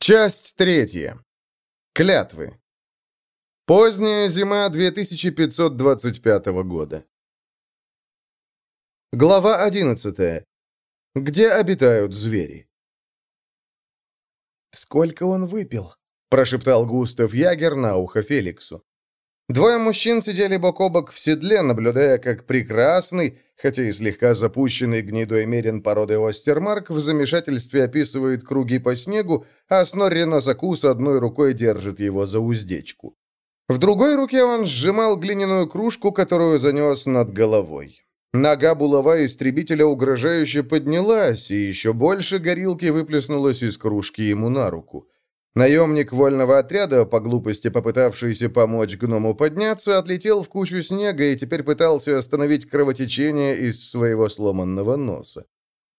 Часть третья. Клятвы. Поздняя зима 2525 года. Глава 11. Где обитают звери? «Сколько он выпил?» – прошептал Густав Ягер на ухо Феликсу. Двое мужчин сидели бок о бок в седле, наблюдая, как прекрасный, хотя и слегка запущенный гнедой мерин породы Остермарк в замешательстве описывает круги по снегу, а Снорри на закус одной рукой держит его за уздечку. В другой руке он сжимал глиняную кружку, которую занес над головой. Нога булава истребителя угрожающе поднялась, и еще больше горилки выплеснулась из кружки ему на руку. Наемник вольного отряда, по глупости попытавшийся помочь гному подняться, отлетел в кучу снега и теперь пытался остановить кровотечение из своего сломанного носа.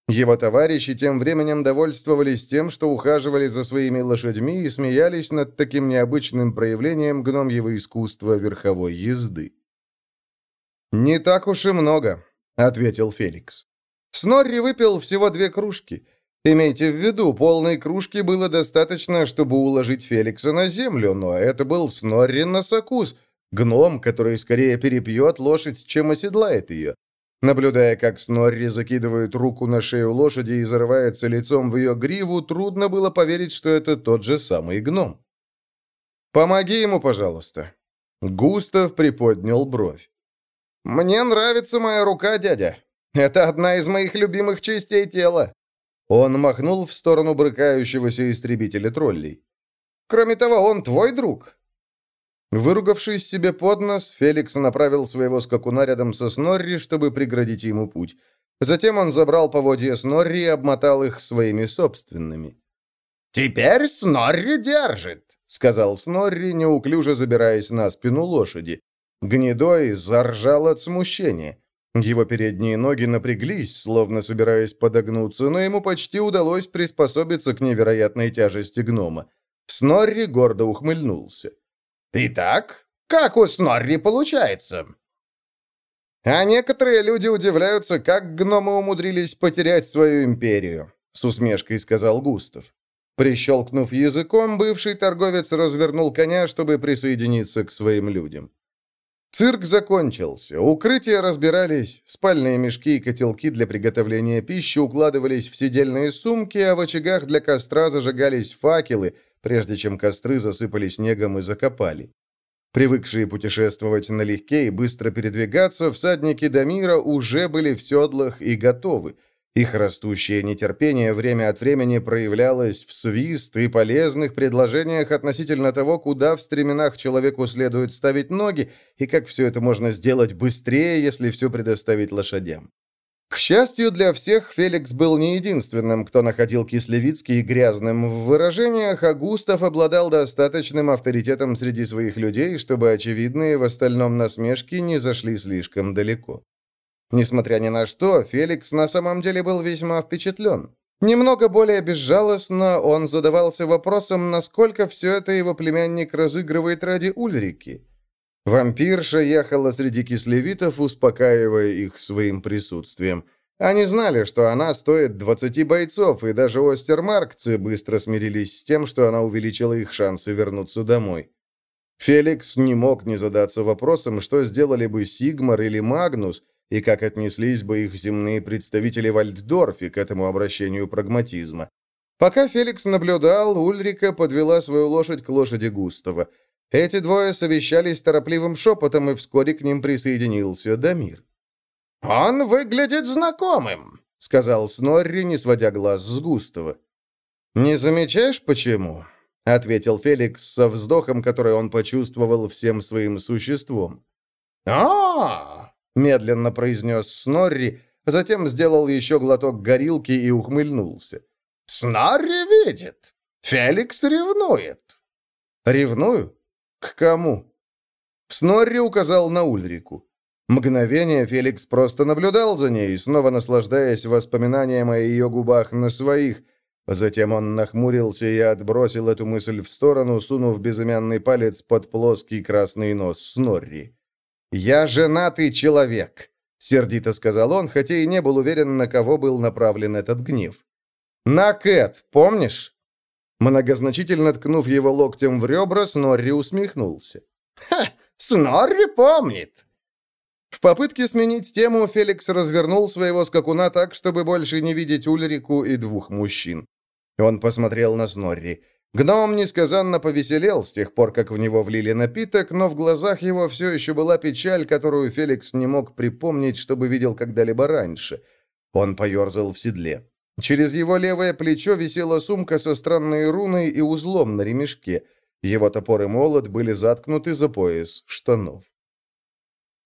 Его товарищи тем временем довольствовались тем, что ухаживали за своими лошадьми и смеялись над таким необычным проявлением гномьего искусства верховой езды. «Не так уж и много», — ответил Феликс. Снорри выпил всего две кружки — Имейте в виду, полной кружки было достаточно, чтобы уложить Феликса на землю, но это был Снорри Носокус, гном, который скорее перепьет лошадь, чем оседлает ее. Наблюдая, как Снорри закидывает руку на шею лошади и зарывается лицом в ее гриву, трудно было поверить, что это тот же самый гном. «Помоги ему, пожалуйста». Густав приподнял бровь. «Мне нравится моя рука, дядя. Это одна из моих любимых частей тела. Он махнул в сторону брыкающегося истребителя троллей. «Кроме того, он твой друг?» Выругавшись себе под нос, Феликс направил своего скакуна рядом со Снорри, чтобы преградить ему путь. Затем он забрал поводья Снорри и обмотал их своими собственными. «Теперь Снорри держит», — сказал Снорри, неуклюже забираясь на спину лошади. Гнедой заржал от смущения. Его передние ноги напряглись, словно собираясь подогнуться, но ему почти удалось приспособиться к невероятной тяжести гнома. Снорри гордо ухмыльнулся. «Итак, как у Снорри получается?» «А некоторые люди удивляются, как гномы умудрились потерять свою империю», — с усмешкой сказал Густав. Прищелкнув языком, бывший торговец развернул коня, чтобы присоединиться к своим людям. Цирк закончился. Укрытия разбирались, спальные мешки и котелки для приготовления пищи укладывались в сидельные сумки, а в очагах для костра зажигались факелы, прежде чем костры засыпали снегом и закопали. Привыкшие путешествовать налегке и быстро передвигаться, всадники Дамира уже были в седлах и готовы – их растущее нетерпение время от времени проявлялось в свист и полезных предложениях относительно того, куда в стременах человеку следует ставить ноги, и как все это можно сделать быстрее, если все предоставить лошадям. К счастью для всех, Феликс был не единственным, кто находил Кислевицкий грязным в выражениях, а Густав обладал достаточным авторитетом среди своих людей, чтобы очевидные в остальном насмешки не зашли слишком далеко. Несмотря ни на что, Феликс на самом деле был весьма впечатлен. Немного более безжалостно он задавался вопросом, насколько все это его племянник разыгрывает ради Ульрики. Вампирша ехала среди кислевитов, успокаивая их своим присутствием. Они знали, что она стоит 20 бойцов, и даже остермаркцы быстро смирились с тем, что она увеличила их шансы вернуться домой. Феликс не мог не задаться вопросом, что сделали бы Сигмар или Магнус, и как отнеслись бы их земные представители в Альтдорфе к этому обращению прагматизма. Пока Феликс наблюдал, Ульрика подвела свою лошадь к лошади Густава. Эти двое совещались торопливым шепотом, и вскоре к ним присоединился Дамир. «Он выглядит знакомым», — сказал Снорри, не сводя глаз с Густава. «Не замечаешь, почему?» — ответил Феликс со вздохом, который он почувствовал всем своим существом. «А, медленно произнес Снорри, затем сделал еще глоток горилки и ухмыльнулся. «Снорри видит! Феликс ревнует!» «Ревную? К кому?» Снорри указал на Ульрику. Мгновение Феликс просто наблюдал за ней, снова наслаждаясь воспоминанием о ее губах на своих. Затем он нахмурился и отбросил эту мысль в сторону, сунув безымянный палец под плоский красный нос Снорри. «Я женатый человек», — сердито сказал он, хотя и не был уверен, на кого был направлен этот гнев. «На Кэт, помнишь?» Многозначительно ткнув его локтем в ребра, Снорри усмехнулся. «Ха! Снорри помнит!» В попытке сменить тему Феликс развернул своего скакуна так, чтобы больше не видеть Ульрику и двух мужчин. Он посмотрел на Снорри. Гном несказанно повеселел с тех пор, как в него влили напиток, но в глазах его все еще была печаль, которую Феликс не мог припомнить, чтобы видел когда-либо раньше. Он поерзал в седле. Через его левое плечо висела сумка со странной руной и узлом на ремешке. Его топор и молот были заткнуты за пояс штанов.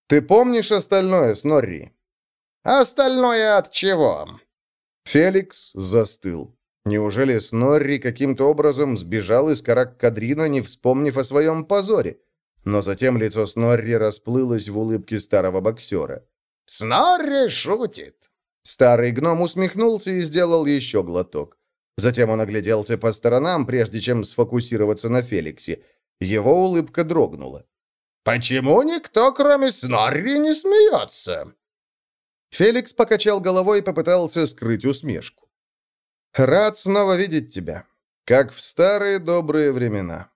«Ты помнишь остальное, Снорри?» «Остальное от чего?» Феликс застыл. Неужели Снорри каким-то образом сбежал из Карак-Кадрина, не вспомнив о своем позоре? Но затем лицо Снорри расплылось в улыбке старого боксера. «Снорри шутит!» Старый гном усмехнулся и сделал еще глоток. Затем он огляделся по сторонам, прежде чем сфокусироваться на Феликсе. Его улыбка дрогнула. «Почему никто, кроме Снорри, не смеется?» Феликс покачал головой и попытался скрыть усмешку. «Рад снова видеть тебя, как в старые добрые времена».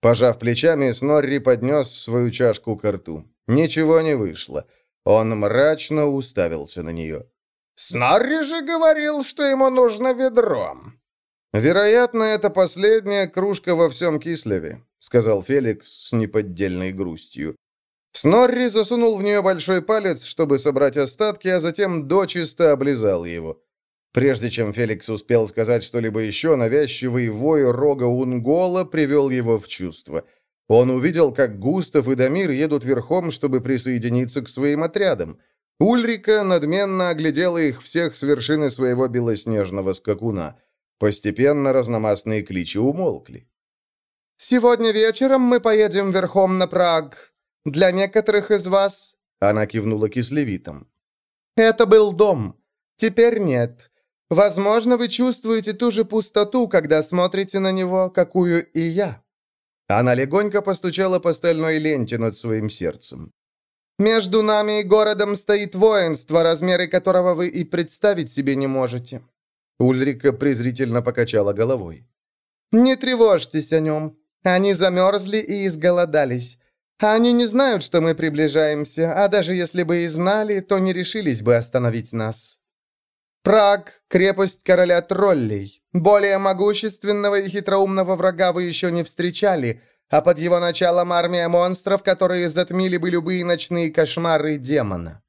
Пожав плечами, Снорри поднес свою чашку к рту. Ничего не вышло. Он мрачно уставился на нее. «Снорри же говорил, что ему нужно ведро». «Вероятно, это последняя кружка во всем Кислеве», — сказал Феликс с неподдельной грустью. Снорри засунул в нее большой палец, чтобы собрать остатки, а затем дочисто облизал его. Прежде чем Феликс успел сказать что-либо еще, навязчивый вой рога Унгола привел его в чувство. Он увидел, как Густав и Дамир едут верхом, чтобы присоединиться к своим отрядам. Ульрика надменно оглядела их всех с вершины своего белоснежного скакуна. Постепенно разномастные кличи умолкли. «Сегодня вечером мы поедем верхом на Праг. Для некоторых из вас...» Она кивнула кислевитом. «Это был дом. Теперь нет. Возможно, вы чувствуете ту же пустоту, когда смотрите на него, какую и я». Она легонько постучала по стальной ленте над своим сердцем. «Между нами и городом стоит воинство, размеры которого вы и представить себе не можете». Ульрика презрительно покачала головой. «Не тревожьтесь о нем. Они замерзли и изголодались. Они не знают, что мы приближаемся, а даже если бы и знали, то не решились бы остановить нас. Праг — крепость короля троллей. Более могущественного и хитроумного врага вы еще не встречали, а под его началом армия монстров, которые затмили бы любые ночные кошмары демона».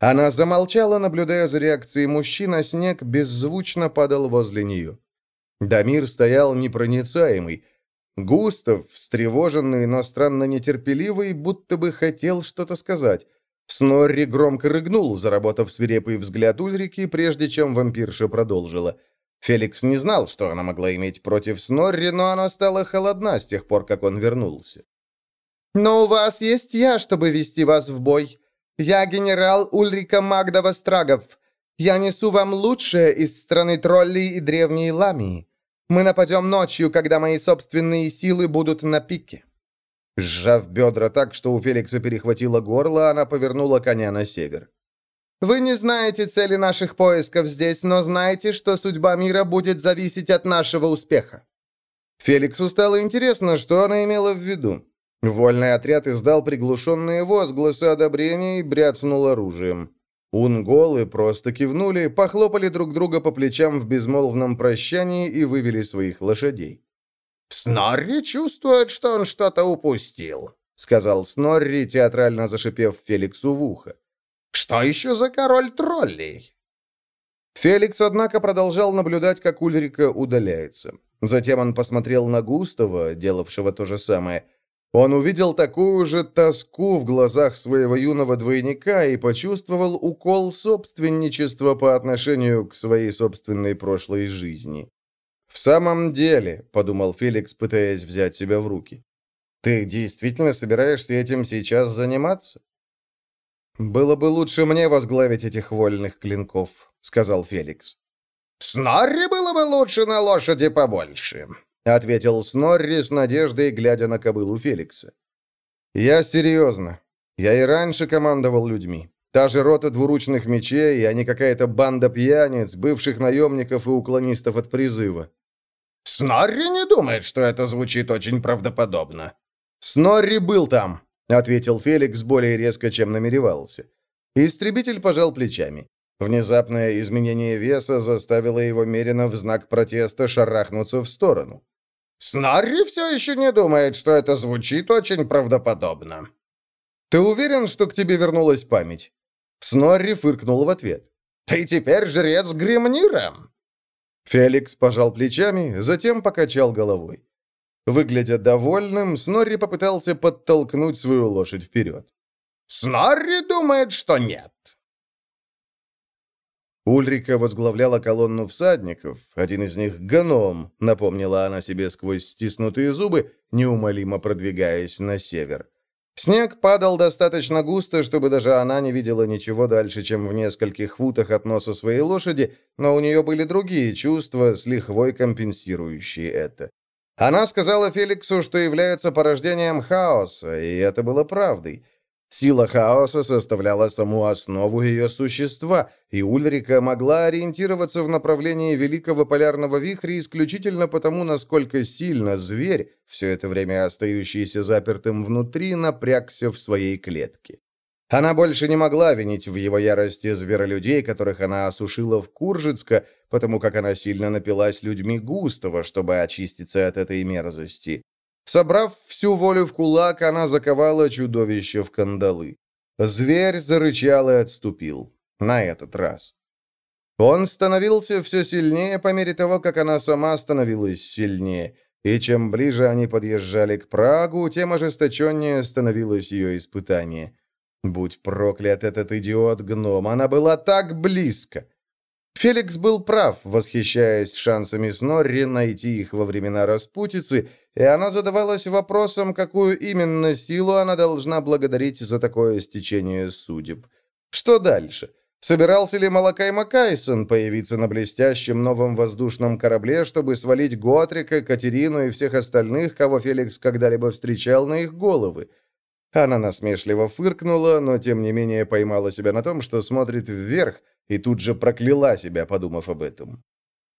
Она замолчала, наблюдая за реакцией мужчин, а снег беззвучно падал возле нее. Дамир стоял непроницаемый. Густав, встревоженный, но странно нетерпеливый, будто бы хотел что-то сказать. Снорри громко рыгнул, заработав свирепый взгляд Ульрики, прежде чем вампирша продолжила. Феликс не знал, что она могла иметь против Снорри, но она стала холодна с тех пор, как он вернулся. «Но у вас есть я, чтобы вести вас в бой. Я генерал Ульрика Магда Вострагов. Я несу вам лучшее из страны троллей и древней ламии. Мы нападем ночью, когда мои собственные силы будут на пике». Сжав бедра так, что у Феликса перехватило горло, она повернула коня на север. «Вы не знаете цели наших поисков здесь, но знаете, что судьба мира будет зависеть от нашего успеха». Феликсу стало интересно, что она имела в виду. Вольный отряд издал приглушенные возгласы одобрения и бряцнул оружием. Унголы просто кивнули, похлопали друг друга по плечам в безмолвном прощании и вывели своих лошадей. «Снорри чувствует, что он что-то упустил», — сказал Снорри, театрально зашипев Феликсу в ухо. «Что еще за король троллей?» Феликс, однако, продолжал наблюдать, как Ульрика удаляется. Затем он посмотрел на Густава, делавшего то же самое. Он увидел такую же тоску в глазах своего юного двойника и почувствовал укол собственничества по отношению к своей собственной прошлой жизни. «В самом деле», — подумал Феликс, пытаясь взять себя в руки, «ты действительно собираешься этим сейчас заниматься?» «Было бы лучше мне возглавить этих вольных клинков», — сказал Феликс. «Снорри было бы лучше на лошади побольше», — ответил Снорри с надеждой, глядя на кобылу Феликса. «Я серьезно. Я и раньше командовал людьми. Та же рота двуручных мечей, а не какая-то банда пьяниц, бывших наемников и уклонистов от призыва. Снорри не думает, что это звучит очень правдоподобно». «Снорри был там», — ответил Феликс более резко, чем намеревался. Истребитель пожал плечами. Внезапное изменение веса заставило его меренно в знак протеста шарахнуться в сторону. «Снорри все еще не думает, что это звучит очень правдоподобно». «Ты уверен, что к тебе вернулась память?» Снорри фыркнул в ответ. «Ты теперь жрец Гремнира?» Феликс пожал плечами, затем покачал головой. Выглядя довольным, Снорри попытался подтолкнуть свою лошадь вперед. «Снорри думает, что нет». Ульрика возглавляла колонну всадников, один из них — Ганом, напомнила она себе сквозь стиснутые зубы, неумолимо продвигаясь на север. Снег падал достаточно густо, чтобы даже она не видела ничего дальше, чем в нескольких футах от носа своей лошади, но у нее были другие чувства, с лихвой компенсирующие это. Она сказала Феликсу, что является порождением хаоса, и это было правдой. Сила хаоса составляла саму основу ее существа, и Ульрика могла ориентироваться в направлении Великого Полярного Вихря исключительно потому, насколько сильно зверь, все это время остающийся запертым внутри, напрягся в своей клетке. Она больше не могла винить в его ярости зверолюдей, которых она осушила в Куржицка, потому как она сильно напилась людьми Густава, чтобы очиститься от этой мерзости. Собрав всю волю в кулак, она заковала чудовище в кандалы. Зверь зарычал и отступил. На этот раз. Он становился все сильнее по мере того, как она сама становилась сильнее. И чем ближе они подъезжали к Прагу, тем ожесточеннее становилось ее испытание. Будь проклят этот идиот-гном, она была так близко. Феликс был прав, восхищаясь шансами Снорри найти их во времена распутицы, и она задавалась вопросом, какую именно силу она должна благодарить за такое стечение судеб. Что дальше? Собирался ли Малакай Макайсон появиться на блестящем новом воздушном корабле, чтобы свалить Готрика, Катерину и всех остальных, кого Феликс когда-либо встречал на их головы? Она насмешливо фыркнула, но тем не менее поймала себя на том, что смотрит вверх, и тут же прокляла себя, подумав об этом.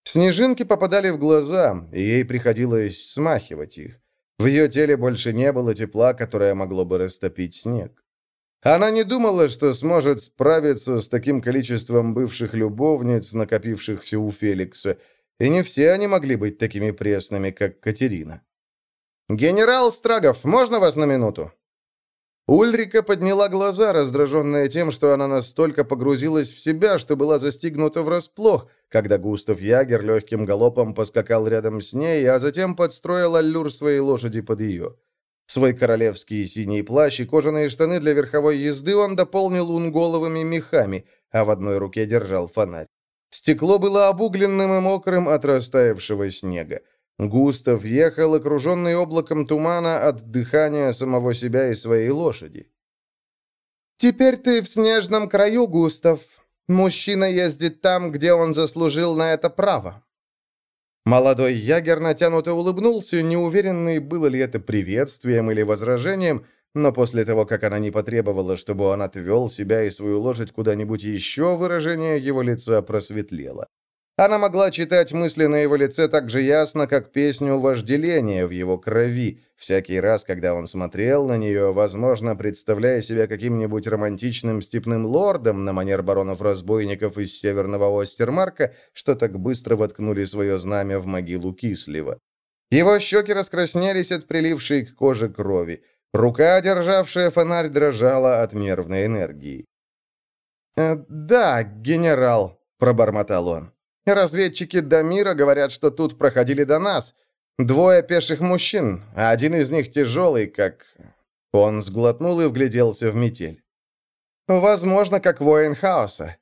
Снежинки попадали в глаза, и ей приходилось смахивать их. В ее теле больше не было тепла, которое могло бы растопить снег. Она не думала, что сможет справиться с таким количеством бывших любовниц, накопившихся у Феликса, и не все они могли быть такими пресными, как Катерина. «Генерал Страгов, можно вас на минуту?» Ульрика подняла глаза, раздраженная тем, что она настолько погрузилась в себя, что была застигнута врасплох, когда Густав Ягер легким галопом поскакал рядом с ней, а затем подстроил аллюр своей лошади под ее. Свой королевский синий плащ и кожаные штаны для верховой езды он дополнил унголовыми мехами, а в одной руке держал фонарь. Стекло было обугленным и мокрым от растаявшего снега. Густав ехал, окруженный облаком тумана от дыхания самого себя и своей лошади. «Теперь ты в снежном краю, Густав. Мужчина ездит там, где он заслужил на это право». Молодой ягер натянуто улыбнулся, неуверенный, было ли это приветствием или возражением, но после того, как она не потребовала, чтобы он отвел себя и свою лошадь куда-нибудь еще, выражение его лица просветлело. Она могла читать мысли на его лице так же ясно, как песню вожделения в его крови, всякий раз, когда он смотрел на нее, возможно, представляя себя каким-нибудь романтичным степным лордом на манер баронов-разбойников из северного Остермарка, что так быстро воткнули свое знамя в могилу Кислева. Его щеки раскраснелись от прилившей к коже крови. Рука, державшая фонарь, дрожала от нервной энергии. «Э, «Да, генерал», — пробормотал он. Разведчики Дамира говорят, что тут проходили до нас. Двое пеших мужчин, а один из них тяжелый, как...» Он сглотнул и вгляделся в метель. «Возможно, как воин хаоса».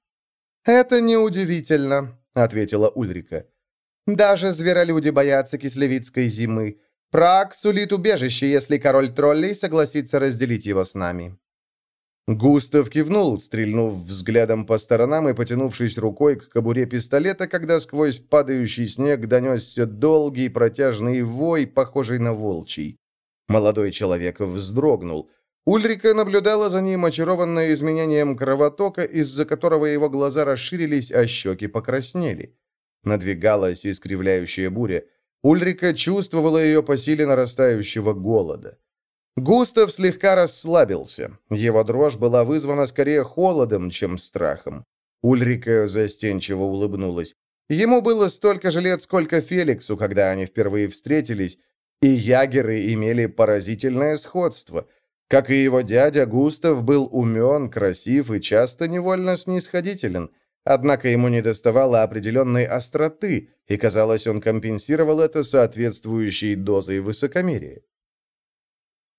«Это неудивительно», — ответила Ульрика. «Даже зверолюди боятся кислевицкой зимы. Праг сулит убежище, если король троллей согласится разделить его с нами». Густав кивнул, стрельнув взглядом по сторонам и потянувшись рукой к кобуре пистолета, когда сквозь падающий снег донесся долгий протяжный вой, похожий на волчий. Молодой человек вздрогнул. Ульрика наблюдала за ним, очарованная изменением кровотока, из-за которого его глаза расширились, а щеки покраснели. Надвигалась искривляющая буря. Ульрика чувствовала ее по силе нарастающего голода. Густав слегка расслабился. Его дрожь была вызвана скорее холодом, чем страхом. Ульрика застенчиво улыбнулась. Ему было столько же лет, сколько Феликсу, когда они впервые встретились, и ягеры имели поразительное сходство. Как и его дядя, Густав был умен, красив и часто невольно снисходителен. Однако ему недоставало определенной остроты, и, казалось, он компенсировал это соответствующей дозой высокомерия.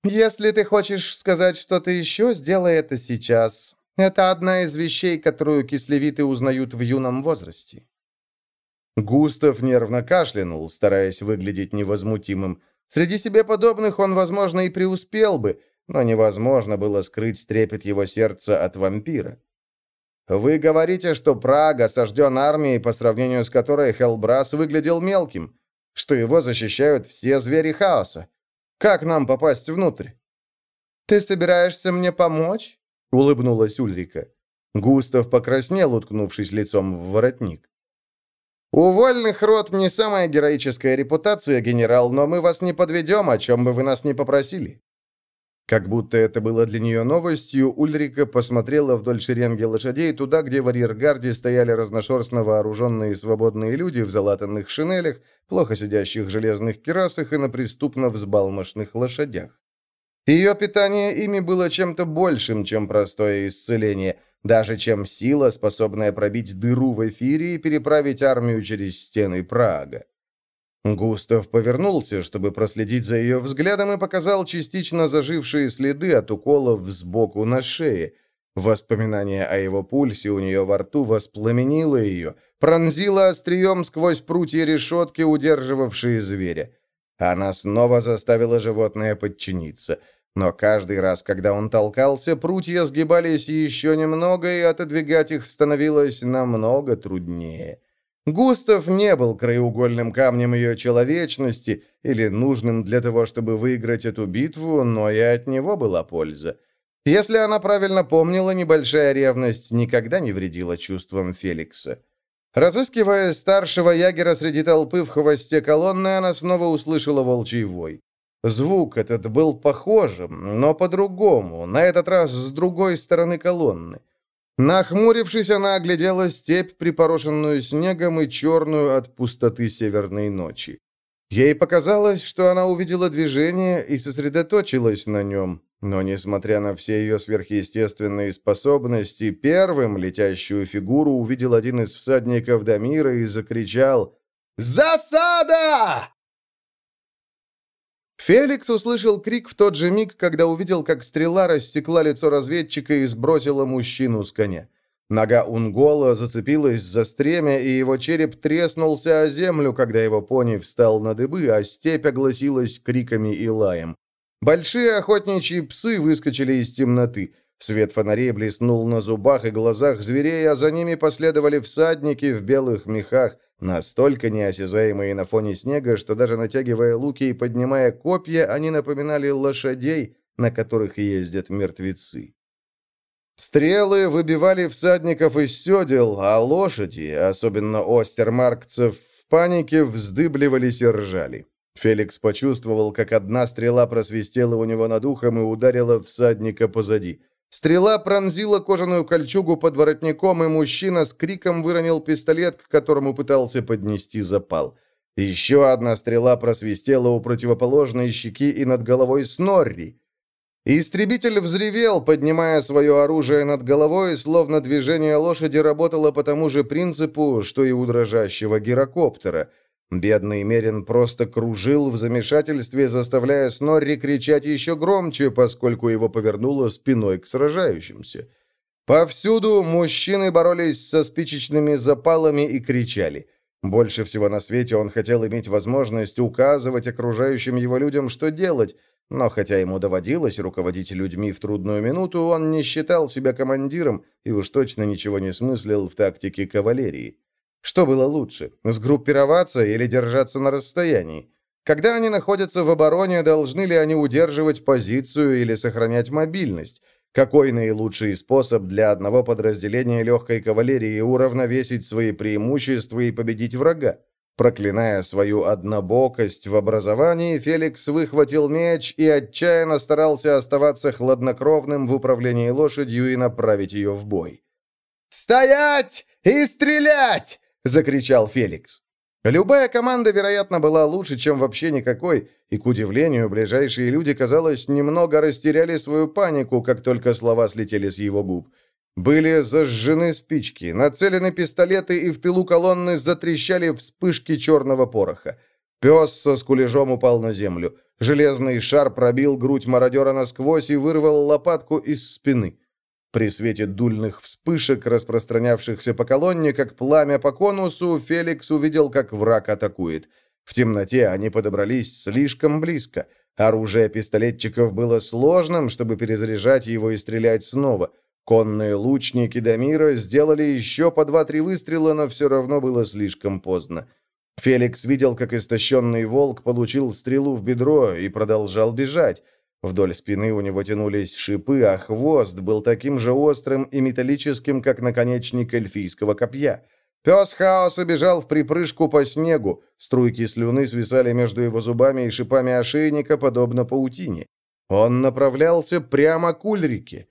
«Если ты хочешь сказать что-то еще, сделай это сейчас. Это одна из вещей, которую кислевиты узнают в юном возрасте». Густав нервно кашлянул, стараясь выглядеть невозмутимым. Среди себе подобных он, возможно, и преуспел бы, но невозможно было скрыть трепет его сердца от вампира. «Вы говорите, что Прага осажден армией, по сравнению с которой Хелбрас выглядел мелким, что его защищают все звери хаоса. Как нам попасть внутрь?» «Ты собираешься мне помочь?» — улыбнулась Ульрика. Густав покраснел, уткнувшись лицом в воротник. «У вольных рот не самая героическая репутация, генерал, но мы вас не подведем, о чем бы вы нас не попросили». Как будто это было для нее новостью, Ульрика посмотрела вдоль шеренги лошадей туда, где в арьергарде стояли разношерстно вооруженные свободные люди в залатанных шинелях, плохо сидящих железных керасах и на преступно взбалмошных лошадях. Ее питание ими было чем-то большим, чем простое исцеление, даже чем сила, способная пробить дыру в эфире и переправить армию через стены Прага. Густав повернулся, чтобы проследить за ее взглядом, и показал частично зажившие следы от уколов сбоку на шее. Воспоминание о его пульсе у нее во рту воспламенило ее, пронзило острием сквозь прутья решетки, удерживавшие зверя. Она снова заставила животное подчиниться. Но каждый раз, когда он толкался, прутья сгибались еще немного, и отодвигать их становилось намного труднее. Густав не был краеугольным камнем ее человечности или нужным для того, чтобы выиграть эту битву, но и от него была польза. Если она правильно помнила, небольшая ревность никогда не вредила чувствам Феликса. Разыскивая старшего ягера среди толпы в хвосте колонны, она снова услышала волчий вой. Звук этот был похожим, но по-другому, на этот раз с другой стороны колонны. Нахмурившись, она оглядела степь, припорошенную снегом и черную от пустоты северной ночи. Ей показалось, что она увидела движение и сосредоточилась на нем, но, несмотря на все ее сверхъестественные способности, первым летящую фигуру увидел один из всадников Дамира и закричал «Засада!» Феликс услышал крик в тот же миг, когда увидел, как стрела рассекла лицо разведчика и сбросила мужчину с коня. Нога Унгола зацепилась за стремя, и его череп треснулся о землю, когда его пони встал на дыбы, а степь огласилась криками и лаем. Большие охотничьи псы выскочили из темноты. Свет фонарей блеснул на зубах и глазах зверей, а за ними последовали всадники в белых мехах, Настолько неосязаемые на фоне снега, что даже натягивая луки и поднимая копья, они напоминали лошадей, на которых ездят мертвецы. Стрелы выбивали всадников из седел, а лошади, особенно остермаркцев, в панике вздыбливались и ржали. Феликс почувствовал, как одна стрела просвистела у него над ухом и ударила всадника позади. Стрела пронзила кожаную кольчугу под воротником, и мужчина с криком выронил пистолет, к которому пытался поднести запал. Еще одна стрела просвистела у противоположной щеки и над головой Снорри. Истребитель взревел, поднимая свое оружие над головой, словно движение лошади работало по тому же принципу, что и у дрожащего гирокоптера — Бедный Мерин просто кружил в замешательстве, заставляя Снорри кричать еще громче, поскольку его повернуло спиной к сражающимся. Повсюду мужчины боролись со спичечными запалами и кричали. Больше всего на свете он хотел иметь возможность указывать окружающим его людям, что делать, но хотя ему доводилось руководить людьми в трудную минуту, он не считал себя командиром и уж точно ничего не смыслил в тактике кавалерии. Что было лучше, сгруппироваться или держаться на расстоянии? Когда они находятся в обороне, должны ли они удерживать позицию или сохранять мобильность? Какой наилучший способ для одного подразделения легкой кавалерии уравновесить свои преимущества и победить врага? Проклиная свою однобокость в образовании, Феликс выхватил меч и отчаянно старался оставаться хладнокровным в управлении лошадью и направить ее в бой. «Стоять и стрелять!» — закричал Феликс. Любая команда, вероятно, была лучше, чем вообще никакой, и, к удивлению, ближайшие люди, казалось, немного растеряли свою панику, как только слова слетели с его губ. Были зажжены спички, нацелены пистолеты, и в тылу колонны затрещали вспышки черного пороха. Пес со скулежом упал на землю. Железный шар пробил грудь мародера насквозь и вырвал лопатку из спины. При свете дульных вспышек, распространявшихся по колонне, как пламя по конусу, Феликс увидел, как враг атакует. В темноте они подобрались слишком близко. Оружие пистолетчиков было сложным, чтобы перезаряжать его и стрелять снова – Конные лучники Дамира сделали еще по два-три выстрела, но все равно было слишком поздно. Феликс видел, как истощенный волк получил стрелу в бедро и продолжал бежать. Вдоль спины у него тянулись шипы, а хвост был таким же острым и металлическим, как наконечник эльфийского копья. Пес хаоса бежал в припрыжку по снегу, струйки слюны свисали между его зубами и шипами ошейника, подобно паутине. Он направлялся прямо к Ульрике.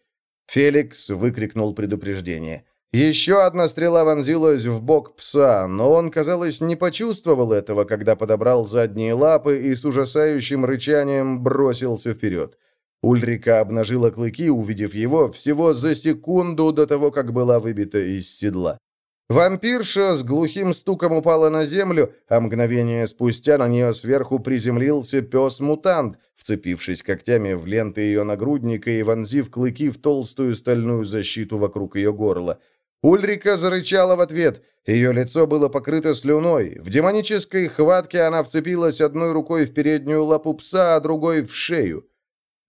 Феликс выкрикнул предупреждение. Еще одна стрела вонзилась в бок пса, но он, казалось, не почувствовал этого, когда подобрал задние лапы и с ужасающим рычанием бросился вперед. Ульрика обнажила клыки, увидев его, всего за секунду до того, как была выбита из седла. Вампирша с глухим стуком упала на землю, а мгновение спустя на нее сверху приземлился пес-мутант, вцепившись когтями в ленты ее нагрудника и вонзив клыки в толстую стальную защиту вокруг ее горла. Ульрика зарычала в ответ. Ее лицо было покрыто слюной. В демонической хватке она вцепилась одной рукой в переднюю лапу пса, а другой в шею.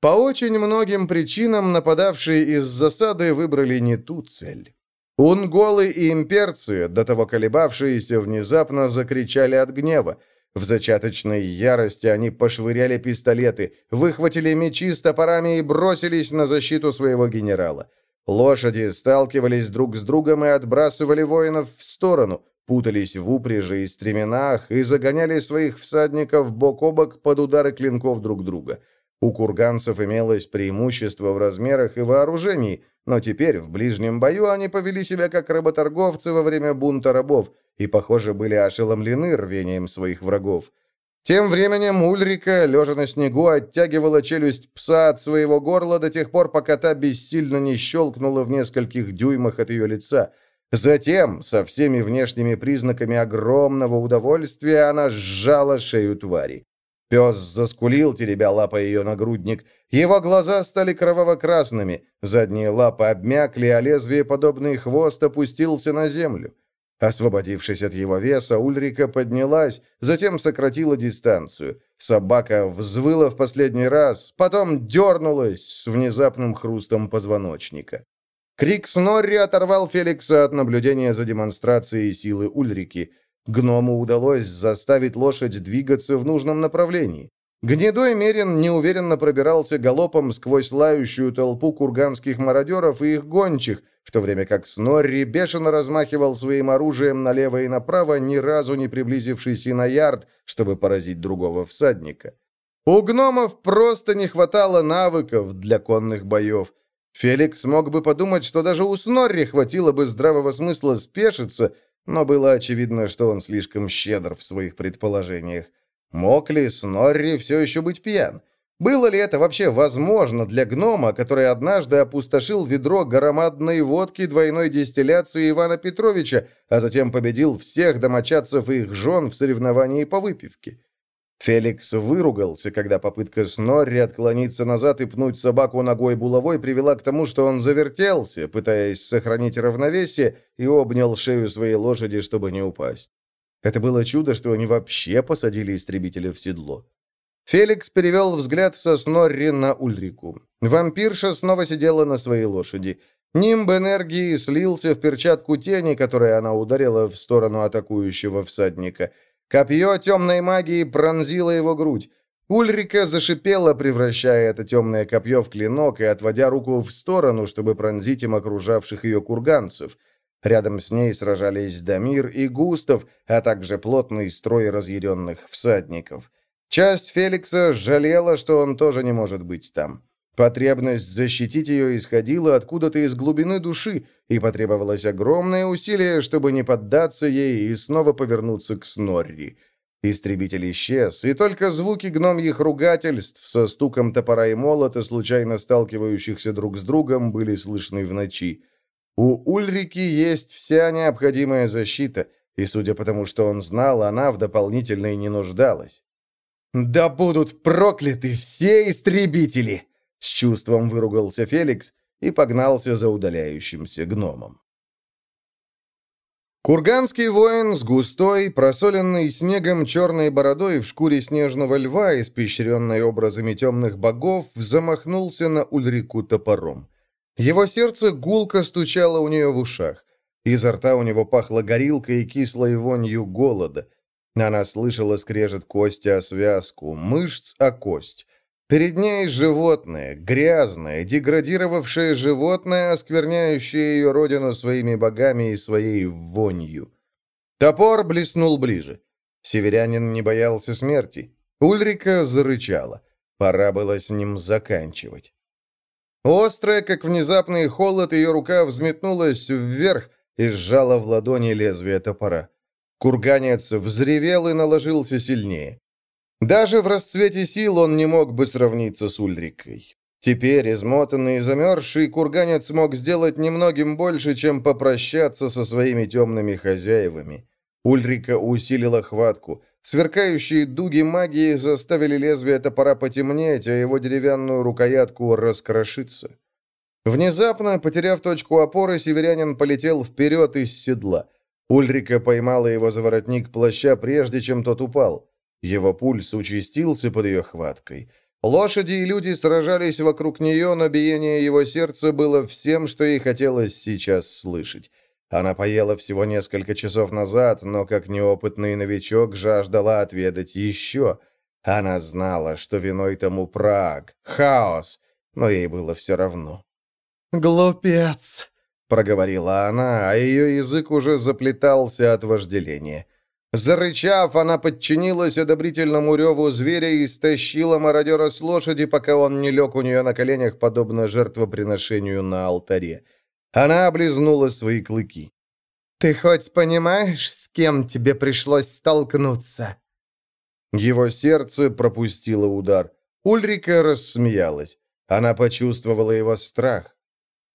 По очень многим причинам нападавшие из засады выбрали не ту цель. Унголы и имперцы, до того колебавшиеся, внезапно закричали от гнева. В зачаточной ярости они пошвыряли пистолеты, выхватили мечи с топорами и бросились на защиту своего генерала. Лошади сталкивались друг с другом и отбрасывали воинов в сторону, путались в упряжи и стременах и загоняли своих всадников бок о бок под удары клинков друг друга. У курганцев имелось преимущество в размерах и вооружении, но теперь в ближнем бою они повели себя как работорговцы во время бунта рабов и, похоже, были ошеломлены рвением своих врагов. Тем временем Ульрика, лежа на снегу, оттягивала челюсть пса от своего горла до тех пор, пока та бессильно не щелкнула в нескольких дюймах от ее лица. Затем, со всеми внешними признаками огромного удовольствия, она сжала шею твари. Пес заскулил, теребя лапой ее нагрудник. Его глаза стали кроваво-красными, задние лапы обмякли, а лезвие, подобный хвост, опустился на землю. Освободившись от его веса, Ульрика поднялась, затем сократила дистанцию. Собака взвыла в последний раз, потом дернулась с внезапным хрустом позвоночника. Крик Снорри оторвал Феликса от наблюдения за демонстрацией силы Ульрики. Гному удалось заставить лошадь двигаться в нужном направлении. Гнедой Мерин неуверенно пробирался галопом сквозь лающую толпу курганских мародеров и их гончих, в то время как Снорри бешено размахивал своим оружием налево и направо, ни разу не приблизившись и на ярд, чтобы поразить другого всадника. У гномов просто не хватало навыков для конных боев. Феликс мог бы подумать, что даже у Снорри хватило бы здравого смысла спешиться, но было очевидно, что он слишком щедр в своих предположениях. Мог ли Снорри все еще быть пьян? Было ли это вообще возможно для гнома, который однажды опустошил ведро громадной водки двойной дистилляции Ивана Петровича, а затем победил всех домочадцев и их жен в соревновании по выпивке? Феликс выругался, когда попытка Снорри отклониться назад и пнуть собаку ногой булавой привела к тому, что он завертелся, пытаясь сохранить равновесие, и обнял шею своей лошади, чтобы не упасть. Это было чудо, что они вообще посадили истребителя в седло. Феликс перевел взгляд со Снорри на Ульрику. Вампирша снова сидела на своей лошади. Нимб энергии слился в перчатку тени, которой она ударила в сторону атакующего всадника – Копье темной магии пронзило его грудь. Ульрика зашипела, превращая это темное копье в клинок и отводя руку в сторону, чтобы пронзить им окружавших ее курганцев. Рядом с ней сражались Дамир и Густав, а также плотный строй разъяренных всадников. Часть Феликса жалела, что он тоже не может быть там. Потребность защитить ее исходила откуда-то из глубины души, и потребовалось огромное усилие, чтобы не поддаться ей и снова повернуться к Снорри. Истребитель исчез, и только звуки гномьих ругательств со стуком топора и молота, случайно сталкивающихся друг с другом, были слышны в ночи. У Ульрики есть вся необходимая защита, и, судя по тому, что он знал, она в дополнительной не нуждалась. «Да будут прокляты все истребители!» С чувством выругался Феликс и погнался за удаляющимся гномом. Курганский воин с густой, просоленной снегом черной бородой в шкуре снежного льва, испещренной образами темных богов, замахнулся на Ульрику топором. Его сердце гулко стучало у нее в ушах. Изо рта у него пахло горилкой и кислой вонью голода. Она слышала скрежет кости о связку, мышц о кость. Перед ней животное, грязное, деградировавшее животное, оскверняющее ее родину своими богами и своей вонью. Топор блеснул ближе. Северянин не боялся смерти. Ульрика зарычала. Пора было с ним заканчивать. Острая, как внезапный холод, ее рука взметнулась вверх и сжала в ладони лезвие топора. Курганец взревел и наложился сильнее. Даже в расцвете сил он не мог бы сравниться с Ульрикой. Теперь, измотанный и замерзший, курганец мог сделать немногим больше, чем попрощаться со своими темными хозяевами. Ульрика усилила хватку. Сверкающие дуги магии заставили лезвие топора потемнеть, а его деревянную рукоятку раскрошиться. Внезапно, потеряв точку опоры, северянин полетел вперед из седла. Ульрика поймала его за воротник плаща, прежде чем тот упал. Его пульс участился под ее хваткой. Лошади и люди сражались вокруг нее, но биение его сердца было всем, что ей хотелось сейчас слышать. Она поела всего несколько часов назад, но как неопытный новичок жаждала отведать еще. Она знала, что виной тому Праг, хаос, но ей было все равно. «Глупец!» — проговорила она, а ее язык уже заплетался от вожделения. Зарычав, она подчинилась одобрительному реву зверя и стащила мародера с лошади, пока он не лег у нее на коленях, подобно жертвоприношению на алтаре. Она облизнула свои клыки. «Ты хоть понимаешь, с кем тебе пришлось столкнуться?» Его сердце пропустило удар. Ульрика рассмеялась. Она почувствовала его страх.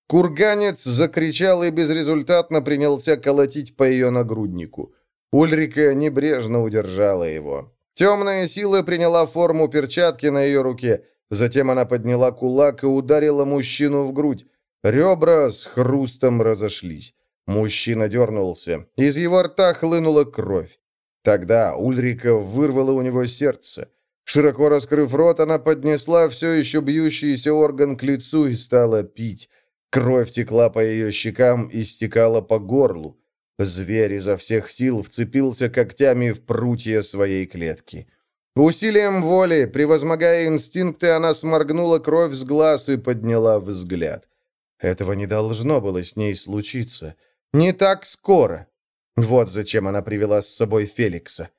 Курганец закричал и безрезультатно принялся колотить по ее нагруднику. Ульрика небрежно удержала его. Темная сила приняла форму перчатки на ее руке. Затем она подняла кулак и ударила мужчину в грудь. Ребра с хрустом разошлись. Мужчина дернулся. Из его рта хлынула кровь. Тогда Ульрика вырвала у него сердце. Широко раскрыв рот, она поднесла все еще бьющийся орган к лицу и стала пить. Кровь текла по ее щекам и стекала по горлу. Зверь изо всех сил вцепился когтями в прутья своей клетки. Усилием воли, превозмогая инстинкты, она сморгнула кровь с глаз и подняла взгляд. Этого не должно было с ней случиться. Не так скоро. Вот зачем она привела с собой Феликса.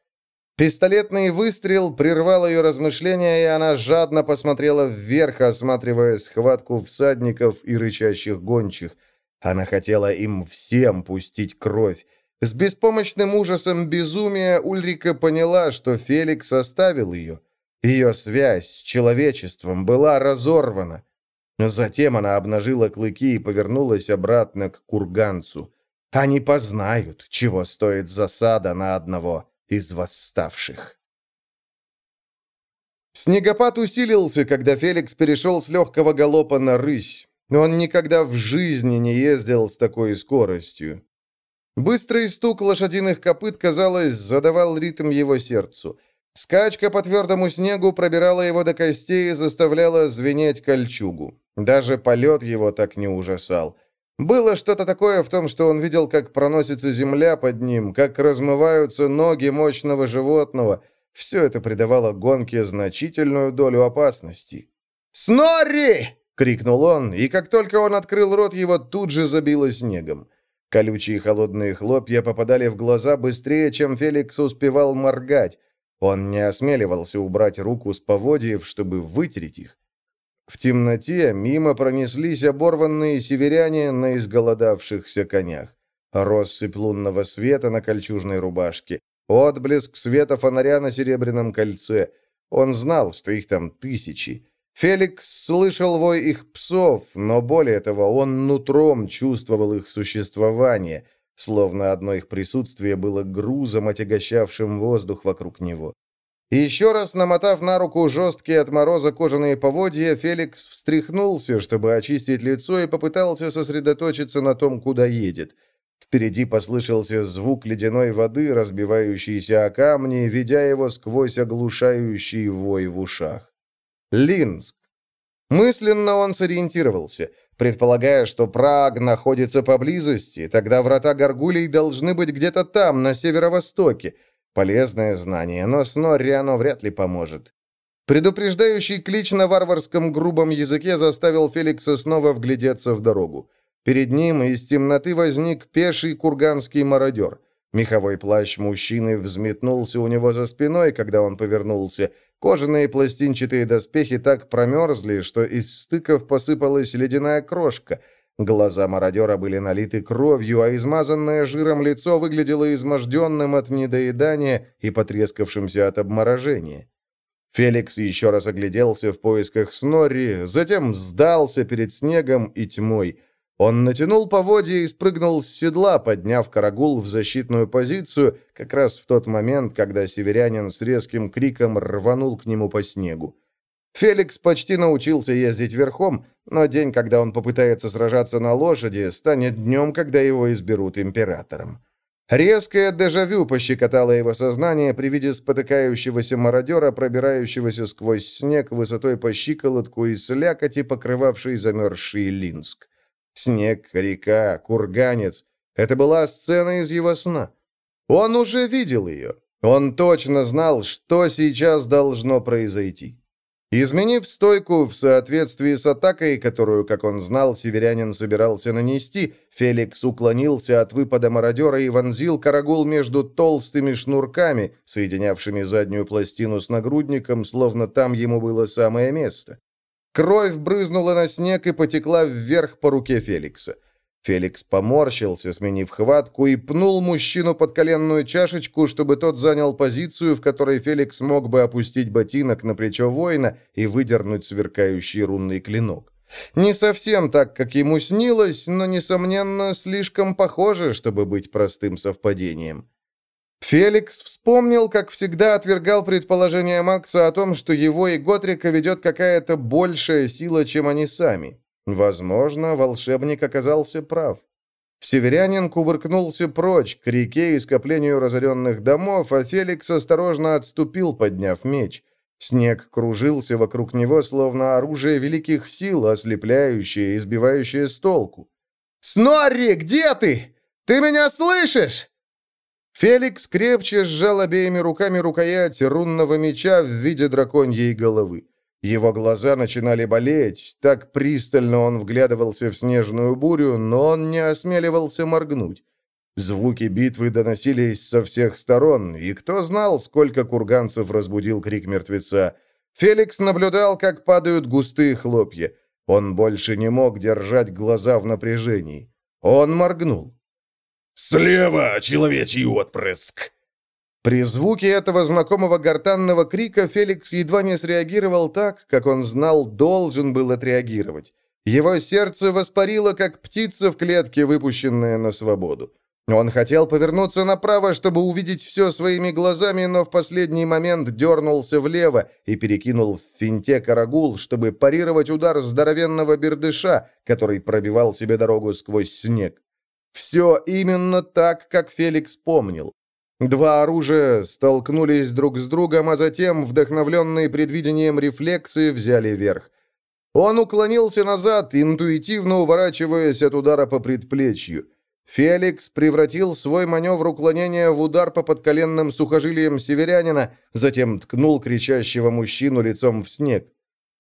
Пистолетный выстрел прервал ее размышления, и она жадно посмотрела вверх, осматривая схватку всадников и рычащих гончих – она хотела им всем пустить кровь. С беспомощным ужасом безумия Ульрика поняла, что Феликс оставил ее. Ее связь с человечеством была разорвана. Затем она обнажила клыки и повернулась обратно к курганцу. Они познают, чего стоит засада на одного из восставших. Снегопад усилился, когда Феликс перешел с легкого галопа на рысь. Он никогда в жизни не ездил с такой скоростью. Быстрый стук лошадиных копыт, казалось, задавал ритм его сердцу. Скачка по твердому снегу пробирала его до костей и заставляла звенеть кольчугу. Даже полет его так не ужасал. Было что-то такое в том, что он видел, как проносится земля под ним, как размываются ноги мощного животного. Все это придавало гонке значительную долю опасности. «Снорри!» — крикнул он, и как только он открыл рот, его тут же забило снегом. Колючие холодные хлопья попадали в глаза быстрее, чем Феликс успевал моргать. Он не осмеливался убрать руку с поводьев, чтобы вытереть их. В темноте мимо пронеслись оборванные северяне на изголодавшихся конях. Россыпь лунного света на кольчужной рубашке, отблеск света фонаря на серебряном кольце. Он знал, что их там тысячи. Феликс слышал вой их псов, но более того, он нутром чувствовал их существование, словно одно их присутствие было грузом, отягощавшим воздух вокруг него. Еще раз намотав на руку жесткие от мороза кожаные поводья, Феликс встряхнулся, чтобы очистить лицо, и попытался сосредоточиться на том, куда едет. Впереди послышался звук ледяной воды, разбивающейся о камни, ведя его сквозь оглушающий вой в ушах. Линск. Мысленно он сориентировался, предполагая, что Праг находится поблизости, тогда врата Горгулей должны быть где-то там, на северо-востоке, Полезное знание, но Снорри оно вряд ли поможет. Предупреждающий клич на варварском грубом языке заставил Феликса снова вглядеться в дорогу. Перед ним из темноты возник пеший курганский мародер. Меховой плащ мужчины взметнулся у него за спиной, когда он повернулся. Кожаные пластинчатые доспехи так промерзли, что из стыков посыпалась ледяная крошка – Глаза мародера были налиты кровью, а измазанное жиром лицо выглядело изможденным от недоедания и потрескавшимся от обморожения. Феликс еще раз огляделся в поисках Снорри, затем сдался перед снегом и тьмой. Он натянул поводья и спрыгнул с седла, подняв карагул в защитную позицию, как раз в тот момент, когда северянин с резким криком рванул к нему по снегу. Феликс почти научился ездить верхом, но день, когда он попытается сражаться на лошади, станет днем, когда его изберут императором. Резкое дежавю пощекотало его сознание при виде спотыкающегося мародера, пробирающегося сквозь снег высотой по щиколотку и слякоти, покрывавшей замерзший Линск. Снег, река, курганец — это была сцена из его сна. Он уже видел ее. Он точно знал, что сейчас должно произойти. Изменив стойку в соответствии с атакой, которую, как он знал, северянин собирался нанести, Феликс уклонился от выпада мародера и вонзил карагул между толстыми шнурками, соединявшими заднюю пластину с нагрудником, словно там ему было самое место. Кровь брызнула на снег и потекла вверх по руке Феликса. Феликс поморщился, сменив хватку, и пнул мужчину под коленную чашечку, чтобы тот занял позицию, в которой Феликс мог бы опустить ботинок на плечо воина и выдернуть сверкающий рунный клинок. Не совсем так, как ему снилось, но, несомненно, слишком похоже, чтобы быть простым совпадением. Феликс вспомнил, как всегда отвергал предположение Макса о том, что его и Готрика ведет какая-то большая сила, чем они сами. Возможно, волшебник оказался прав. Северянин кувыркнулся прочь, к реке и скоплению разоренных домов, а Феликс осторожно отступил, подняв меч. Снег кружился вокруг него, словно оружие великих сил, ослепляющее и сбивающее с толку. «Снорри, где ты? Ты меня слышишь?» Феликс крепче сжал обеими руками рукоять рунного меча в виде драконьей головы. Его глаза начинали болеть, так пристально он вглядывался в снежную бурю, но он не осмеливался моргнуть. Звуки битвы доносились со всех сторон, и кто знал, сколько курганцев разбудил крик мертвеца. Феликс наблюдал, как падают густые хлопья. Он больше не мог держать глаза в напряжении. Он моргнул. «Слева, человечий отпрыск!» При звуке этого знакомого гортанного крика Феликс едва не среагировал так, как он знал, должен был отреагировать. Его сердце воспарило, как птица в клетке, выпущенная на свободу. Он хотел повернуться направо, чтобы увидеть все своими глазами, но в последний момент дернулся влево и перекинул в финте карагул, чтобы парировать удар здоровенного бердыша, который пробивал себе дорогу сквозь снег. Все именно так, как Феликс помнил. Два оружия столкнулись друг с другом, а затем, вдохновленные предвидением рефлексы, взяли верх. Он уклонился назад, интуитивно уворачиваясь от удара по предплечью. Феликс превратил свой маневр уклонения в удар по подколенным сухожилиям северянина, затем ткнул кричащего мужчину лицом в снег.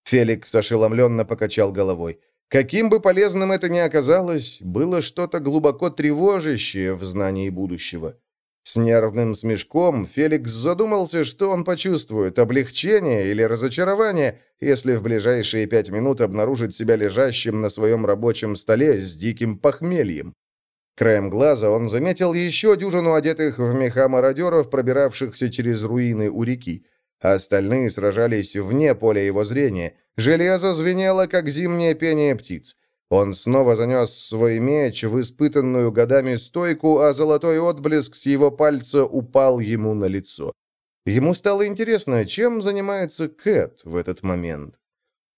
Феликс ошеломленно покачал головой. Каким бы полезным это ни оказалось, было что-то глубоко тревожащее в знании будущего. С нервным смешком Феликс задумался, что он почувствует, облегчение или разочарование, если в ближайшие пять минут обнаружит себя лежащим на своем рабочем столе с диким похмельем. Краем глаза он заметил еще дюжину одетых в меха мародеров, пробиравшихся через руины у реки. Остальные сражались вне поля его зрения. Железо звенело, как зимнее пение птиц. Он снова занес свой меч в испытанную годами стойку, а золотой отблеск с его пальца упал ему на лицо. Ему стало интересно, чем занимается Кэт в этот момент.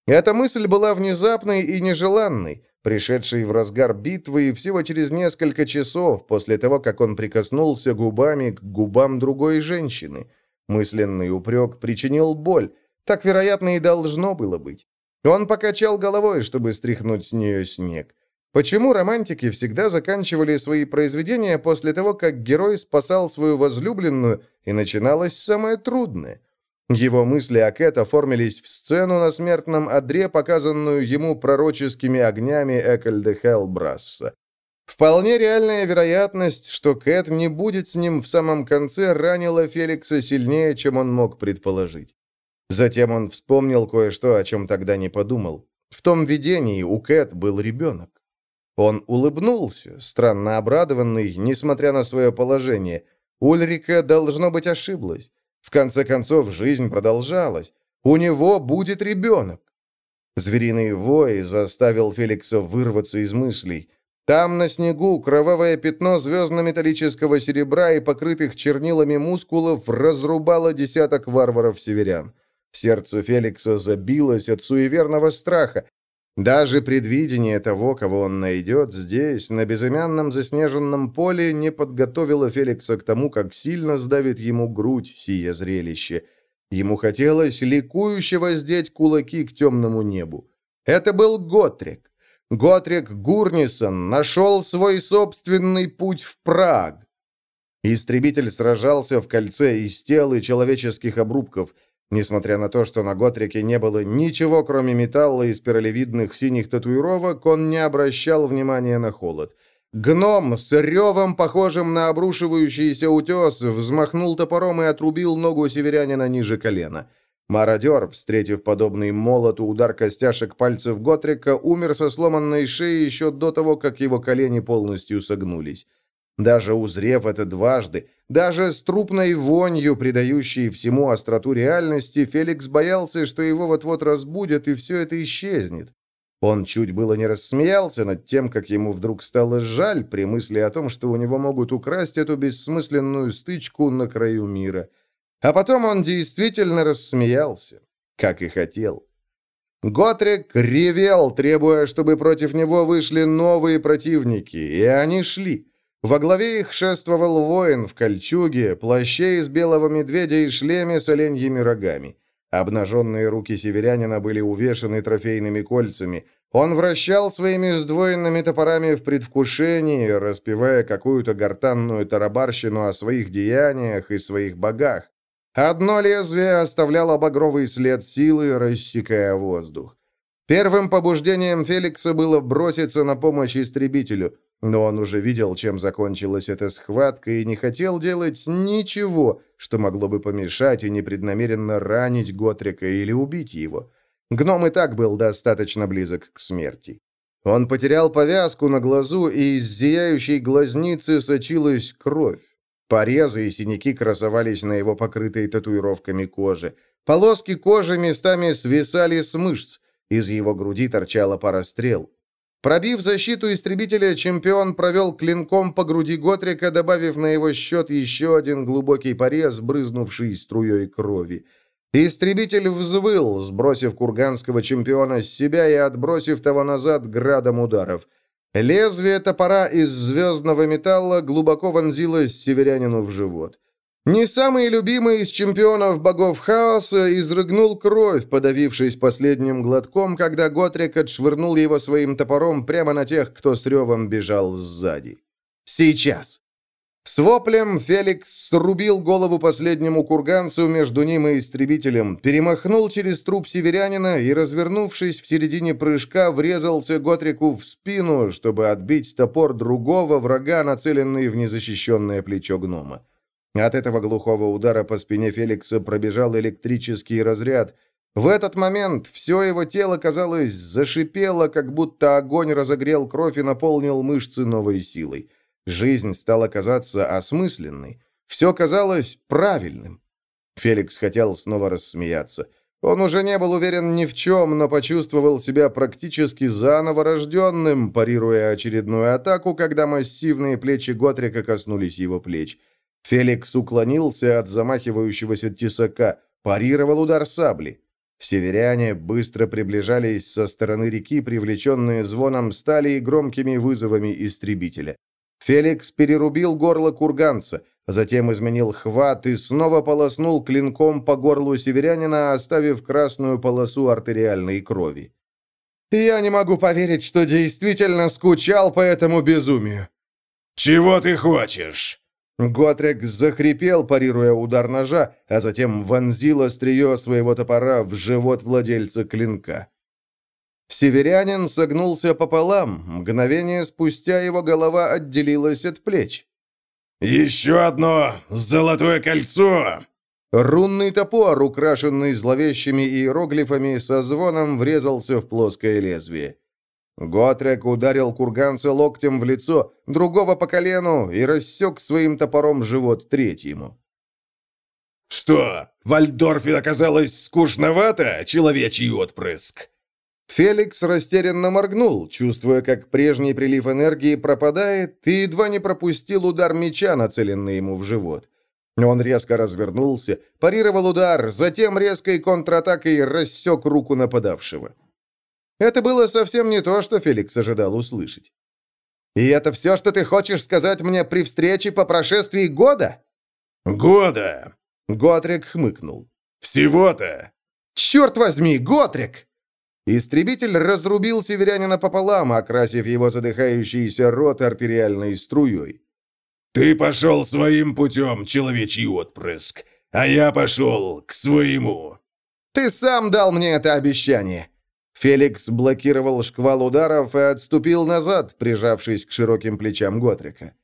Эта мысль была внезапной и нежеланной, пришедшей в разгар битвы всего через несколько часов после того, как он прикоснулся губами к губам другой женщины. Мысленный упрек причинил боль. Так, вероятно, и должно было быть. Он покачал головой, чтобы стряхнуть с нее снег. Почему романтики всегда заканчивали свои произведения после того, как герой спасал свою возлюбленную, и начиналось самое трудное? Его мысли о Кэт оформились в сцену на смертном одре, показанную ему пророческими огнями Экольда Хелбрасса. Вполне реальная вероятность, что Кэт не будет с ним в самом конце, ранила Феликса сильнее, чем он мог предположить. Затем он вспомнил кое-что, о чем тогда не подумал. В том видении у Кэт был ребенок. Он улыбнулся, странно обрадованный, несмотря на свое положение. Ульрика, должно быть, ошиблась. В конце концов, жизнь продолжалась. У него будет ребенок. Звериный вой заставил Феликса вырваться из мыслей. Там, на снегу, кровавое пятно звездно-металлического серебра и покрытых чернилами мускулов разрубало десяток варваров-северян. Сердце Феликса забилось от суеверного страха. Даже предвидение того, кого он найдет здесь, на безымянном заснеженном поле, не подготовило Феликса к тому, как сильно сдавит ему грудь сие зрелище. Ему хотелось ликующе воздеть кулаки к темному небу. Это был Готрик. Готрик Гурнисон нашел свой собственный путь в Праг. Истребитель сражался в кольце из тел и человеческих обрубков – Несмотря на то, что на Готрике не было ничего, кроме металла и спиралевидных синих татуировок, он не обращал внимания на холод. Гном с ревом, похожим на обрушивающийся утес, взмахнул топором и отрубил ногу северянина ниже колена. Мародер, встретив подобный молоту удар костяшек пальцев Готрика, умер со сломанной шеей еще до того, как его колени полностью согнулись. Даже узрев это дважды, даже с трупной вонью, придающей всему остроту реальности, Феликс боялся, что его вот-вот разбудят, и все это исчезнет. Он чуть было не рассмеялся над тем, как ему вдруг стало жаль при мысли о том, что у него могут украсть эту бессмысленную стычку на краю мира. А потом он действительно рассмеялся, как и хотел. Готрик ревел, требуя, чтобы против него вышли новые противники, и они шли. Во главе их шествовал воин в кольчуге, плаще из белого медведя и шлеме с оленьими рогами. Обнаженные руки северянина были увешаны трофейными кольцами. Он вращал своими сдвоенными топорами в предвкушении, распевая какую-то гортанную тарабарщину о своих деяниях и своих богах. Одно лезвие оставляло багровый след силы, рассекая воздух. Первым побуждением Феликса было броситься на помощь истребителю – но он уже видел, чем закончилась эта схватка, и не хотел делать ничего, что могло бы помешать и непреднамеренно ранить Готрика или убить его. Гном и так был достаточно близок к смерти. Он потерял повязку на глазу, и из зияющей глазницы сочилась кровь. Порезы и синяки красовались на его покрытой татуировками кожи. Полоски кожи местами свисали с мышц. Из его груди торчала пара стрел. Пробив защиту истребителя, чемпион провел клинком по груди Готрика, добавив на его счет еще один глубокий порез, брызнувший струей крови. Истребитель взвыл, сбросив курганского чемпиона с себя и отбросив того назад градом ударов. Лезвие топора из звездного металла глубоко вонзилось северянину в живот. Не самый любимый из чемпионов богов хаоса изрыгнул кровь, подавившись последним глотком, когда Готрик отшвырнул его своим топором прямо на тех, кто с ревом бежал сзади. Сейчас. С воплем Феликс срубил голову последнему курганцу между ним и истребителем, перемахнул через труп северянина и, развернувшись в середине прыжка, врезался Готрику в спину, чтобы отбить топор другого врага, нацеленный в незащищенное плечо гнома. От этого глухого удара по спине Феликса пробежал электрический разряд. В этот момент все его тело, казалось, зашипело, как будто огонь разогрел кровь и наполнил мышцы новой силой. Жизнь стала казаться осмысленной. Все казалось правильным. Феликс хотел снова рассмеяться. Он уже не был уверен ни в чем, но почувствовал себя практически заново рожденным, парируя очередную атаку, когда массивные плечи Готрика коснулись его плеч. Феликс уклонился от замахивающегося тесака, парировал удар сабли. Северяне быстро приближались со стороны реки, привлеченные звоном стали и громкими вызовами истребителя. Феликс перерубил горло курганца, затем изменил хват и снова полоснул клинком по горлу северянина, оставив красную полосу артериальной крови. «Я не могу поверить, что действительно скучал по этому безумию». «Чего ты хочешь?» Готрек захрипел, парируя удар ножа, а затем вонзил острие своего топора в живот владельца клинка. Северянин согнулся пополам. Мгновение спустя его голова отделилась от плеч. «Еще одно золотое кольцо!» Рунный топор, украшенный зловещими иероглифами, со звоном врезался в плоское лезвие. Готрек ударил курганца локтем в лицо, другого по колену, и рассек своим топором живот третьему. «Что, в Альдорфе оказалось скучновато, человечий отпрыск?» Феликс растерянно моргнул, чувствуя, как прежний прилив энергии пропадает, и едва не пропустил удар меча, нацеленный ему в живот. Он резко развернулся, парировал удар, затем резкой контратакой рассек руку нападавшего. Это было совсем не то, что Феликс ожидал услышать. «И это все, что ты хочешь сказать мне при встрече по прошествии года?» «Года!» Готрик хмыкнул. «Всего-то!» «Черт возьми, Готрик!» Истребитель разрубил северянина пополам, окрасив его задыхающийся рот артериальной струей. «Ты пошел своим путем, человечий отпрыск, а я пошел к своему». «Ты сам дал мне это обещание». Феликс блокировал шквал ударов и отступил назад, прижавшись к широким плечам Готрика.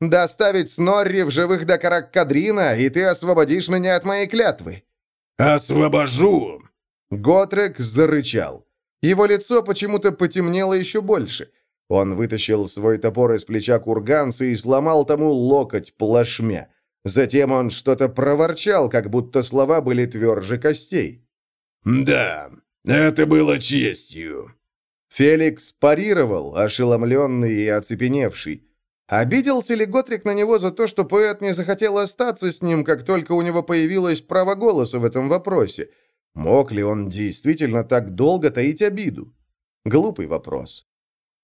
«Доставить Снорри в живых до Караккадрина, и ты освободишь меня от моей клятвы». «Освобожу!» Готрек зарычал. Его лицо почему-то потемнело еще больше. Он вытащил свой топор из плеча курганца и сломал тому локоть плашмя. Затем он что-то проворчал, как будто слова были тверже костей. «Да, это было честью». Феликс парировал, ошеломленный и оцепеневший. Обиделся ли Готрик на него за то, что поэт не захотел остаться с ним, как только у него появилось право голоса в этом вопросе? Мог ли он действительно так долго таить обиду? Глупый вопрос.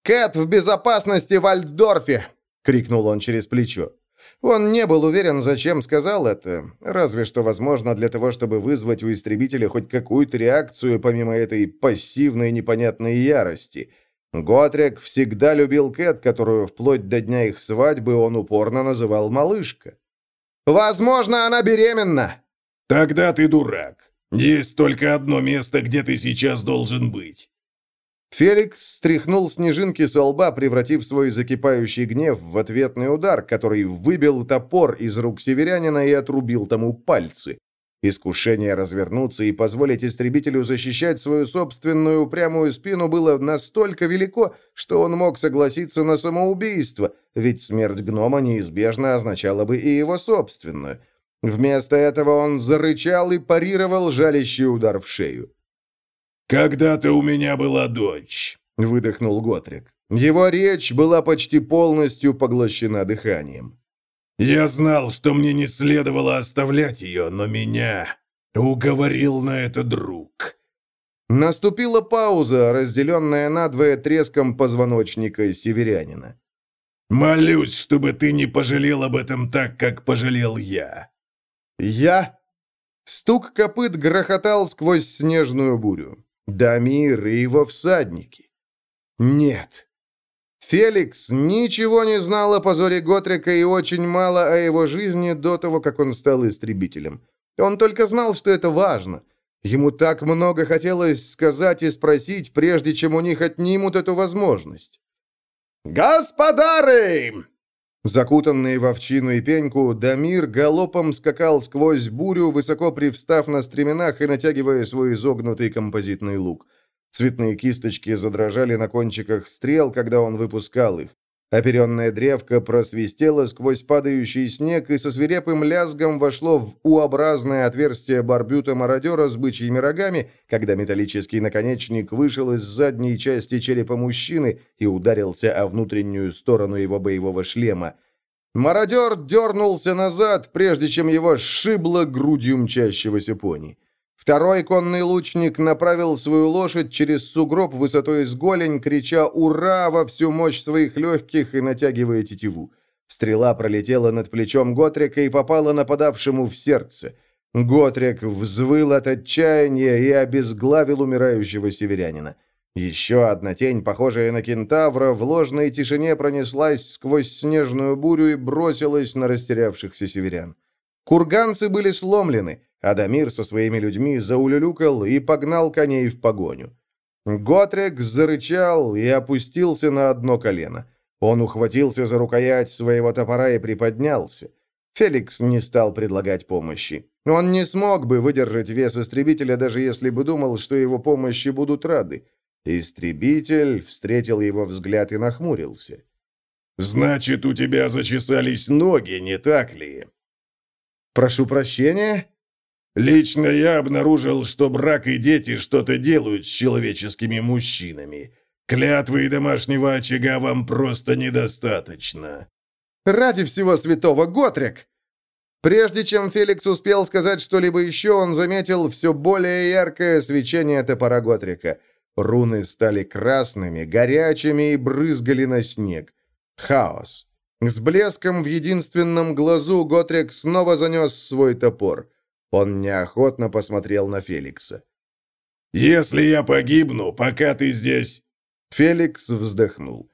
«Кэт в безопасности в Альтдорфе!» — крикнул он через плечо. Он не был уверен, зачем сказал это, разве что, возможно, для того, чтобы вызвать у истребителя хоть какую-то реакцию, помимо этой пассивной непонятной ярости. Готрек всегда любил Кэт, которую вплоть до дня их свадьбы он упорно называл «малышка». «Возможно, она беременна!» «Тогда ты дурак. «Есть только одно место, где ты сейчас должен быть». Феликс стряхнул снежинки со лба, превратив свой закипающий гнев в ответный удар, который выбил топор из рук северянина и отрубил тому пальцы. Искушение развернуться и позволить истребителю защищать свою собственную упрямую спину было настолько велико, что он мог согласиться на самоубийство, ведь смерть гнома неизбежно означала бы и его собственную. Вместо этого он зарычал и парировал жалящий удар в шею. «Когда-то у меня была дочь», — выдохнул Готрик. Его речь была почти полностью поглощена дыханием. «Я знал, что мне не следовало оставлять ее, но меня уговорил на это друг». Наступила пауза, разделенная надвое треском позвоночника северянина. «Молюсь, чтобы ты не пожалел об этом так, как пожалел я. «Я...» Стук копыт грохотал сквозь снежную бурю. Дамир и его всадники. «Нет». Феликс ничего не знал о позоре Готрика и очень мало о его жизни до того, как он стал истребителем. Он только знал, что это важно. Ему так много хотелось сказать и спросить, прежде чем у них отнимут эту возможность. «Господары!» Закутанный в овчину и пеньку, Дамир галопом скакал сквозь бурю, высоко привстав на стременах и натягивая свой изогнутый композитный лук. Цветные кисточки задрожали на кончиках стрел, когда он выпускал их. Оперенная древко просвистела сквозь падающий снег и со свирепым лязгом вошло в U-образное отверстие барбюта мародера с бычьими рогами, когда металлический наконечник вышел из задней части черепа мужчины и ударился о внутреннюю сторону его боевого шлема. Мародер дернулся назад, прежде чем его сшибло грудью мчащегося пони. Второй конный лучник направил свою лошадь через сугроб высотой с голень, крича «Ура!» во всю мощь своих легких и натягивая тетиву. Стрела пролетела над плечом Готрика и попала нападавшему в сердце. Готрик взвыл от отчаяния и обезглавил умирающего северянина. Еще одна тень, похожая на кентавра, в ложной тишине пронеслась сквозь снежную бурю и бросилась на растерявшихся северян. Курганцы были сломлены, Адамир со своими людьми заулюлюкал и погнал коней в погоню. Готрек зарычал и опустился на одно колено. Он ухватился за рукоять своего топора и приподнялся. Феликс не стал предлагать помощи. Он не смог бы выдержать вес истребителя, даже если бы думал, что его помощи будут рады. Истребитель встретил его взгляд и нахмурился. «Значит, у тебя зачесались ноги, не так ли?» «Прошу прощения?» Лично я обнаружил, что брак и дети что-то делают с человеческими мужчинами. Клятвы и домашнего очага вам просто недостаточно». «Ради всего святого, Готрик!» Прежде чем Феликс успел сказать что-либо еще, он заметил все более яркое свечение топора Готрика. Руны стали красными, горячими и брызгали на снег. Хаос. С блеском в единственном глазу Готрик снова занес свой топор. Он неохотно посмотрел на Феликса. «Если я погибну, пока ты здесь...» Феликс вздохнул.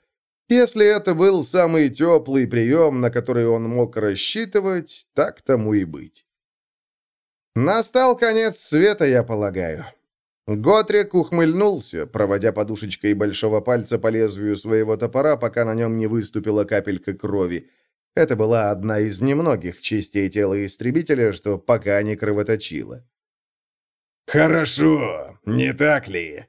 Если это был самый теплый прием, на который он мог рассчитывать, так тому и быть. Настал конец света, я полагаю. Готрик ухмыльнулся, проводя подушечкой большого пальца по лезвию своего топора, пока на нем не выступила капелька крови. Это была одна из немногих частей тела истребителя, что пока не кровоточило. «Хорошо, не так ли?»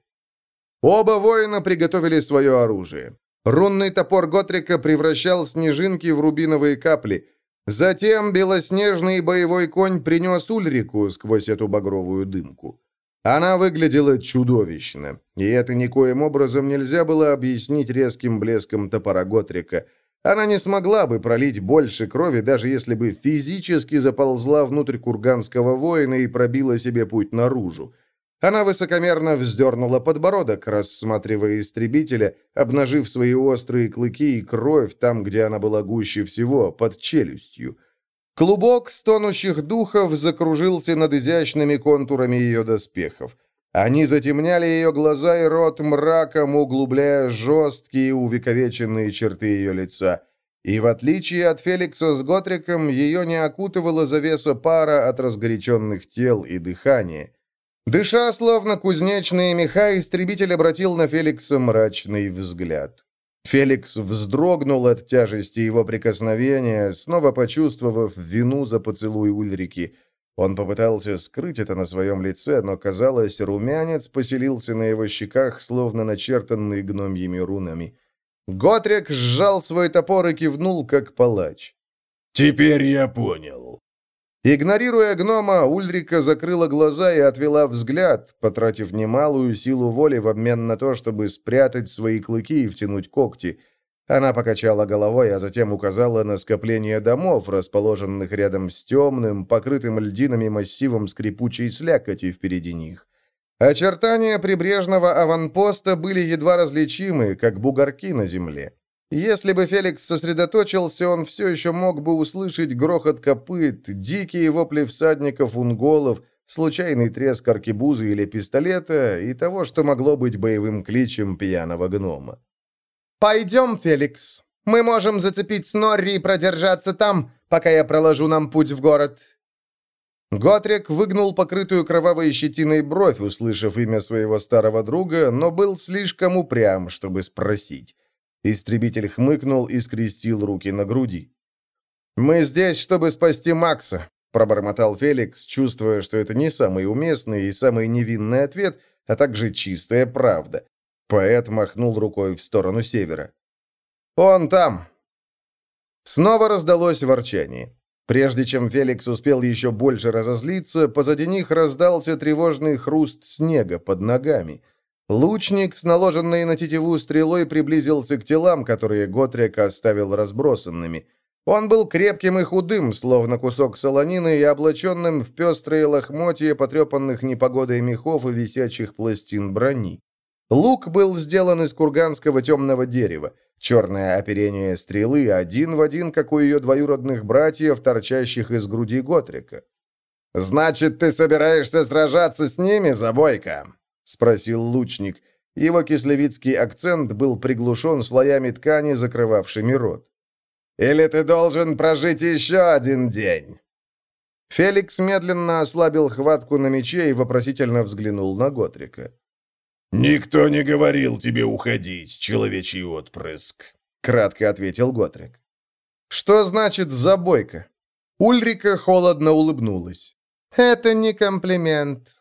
Оба воина приготовили свое оружие. Рунный топор Готрика превращал снежинки в рубиновые капли. Затем белоснежный боевой конь принес Ульрику сквозь эту багровую дымку. Она выглядела чудовищно, и это никоим образом нельзя было объяснить резким блеском топора Готрика – она не смогла бы пролить больше крови, даже если бы физически заползла внутрь курганского воина и пробила себе путь наружу. Она высокомерно вздернула подбородок, рассматривая истребителя, обнажив свои острые клыки и кровь там, где она была гуще всего, под челюстью. Клубок стонущих духов закружился над изящными контурами ее доспехов. Они затемняли ее глаза и рот мраком, углубляя жесткие увековеченные черты ее лица. И в отличие от Феликса с Готриком, ее не окутывала завеса пара от разгоряченных тел и дыхания. Дыша, словно кузнечные меха, истребитель обратил на Феликса мрачный взгляд. Феликс вздрогнул от тяжести его прикосновения, снова почувствовав вину за поцелуй Ульрики – он попытался скрыть это на своем лице, но, казалось, румянец поселился на его щеках, словно начертанный гномьими рунами. Готрик сжал свой топор и кивнул, как палач. «Теперь я понял». Игнорируя гнома, Ульрика закрыла глаза и отвела взгляд, потратив немалую силу воли в обмен на то, чтобы спрятать свои клыки и втянуть когти – она покачала головой, а затем указала на скопление домов, расположенных рядом с темным, покрытым льдинами массивом скрипучей слякоти впереди них. Очертания прибрежного аванпоста были едва различимы, как бугорки на земле. Если бы Феликс сосредоточился, он все еще мог бы услышать грохот копыт, дикие вопли всадников-унголов, случайный треск аркебузы или пистолета и того, что могло быть боевым кличем пьяного гнома. «Пойдем, Феликс. Мы можем зацепить Снорри и продержаться там, пока я проложу нам путь в город». Готрик выгнул покрытую кровавой щетиной бровь, услышав имя своего старого друга, но был слишком упрям, чтобы спросить. Истребитель хмыкнул и скрестил руки на груди. «Мы здесь, чтобы спасти Макса», — пробормотал Феликс, чувствуя, что это не самый уместный и самый невинный ответ, а также чистая правда. Поэт махнул рукой в сторону севера. «Он там!» Снова раздалось ворчание. Прежде чем Феликс успел еще больше разозлиться, позади них раздался тревожный хруст снега под ногами. Лучник с наложенной на тетиву стрелой приблизился к телам, которые Готрек оставил разбросанными. Он был крепким и худым, словно кусок солонины, и облаченным в пестрые лохмотья, потрепанных непогодой мехов и висячих пластин брони. Лук был сделан из курганского темного дерева. Черное оперение стрелы один в один, как у ее двоюродных братьев, торчащих из груди Готрика. «Значит, ты собираешься сражаться с ними, Забойка?» — спросил лучник. Его кислевицкий акцент был приглушен слоями ткани, закрывавшими рот. Или ты должен прожить еще один день?» Феликс медленно ослабил хватку на мече и вопросительно взглянул на Готрика. «Никто не говорил тебе уходить, человечий отпрыск», — кратко ответил Готрик. «Что значит «забойка»?» Ульрика холодно улыбнулась. «Это не комплимент».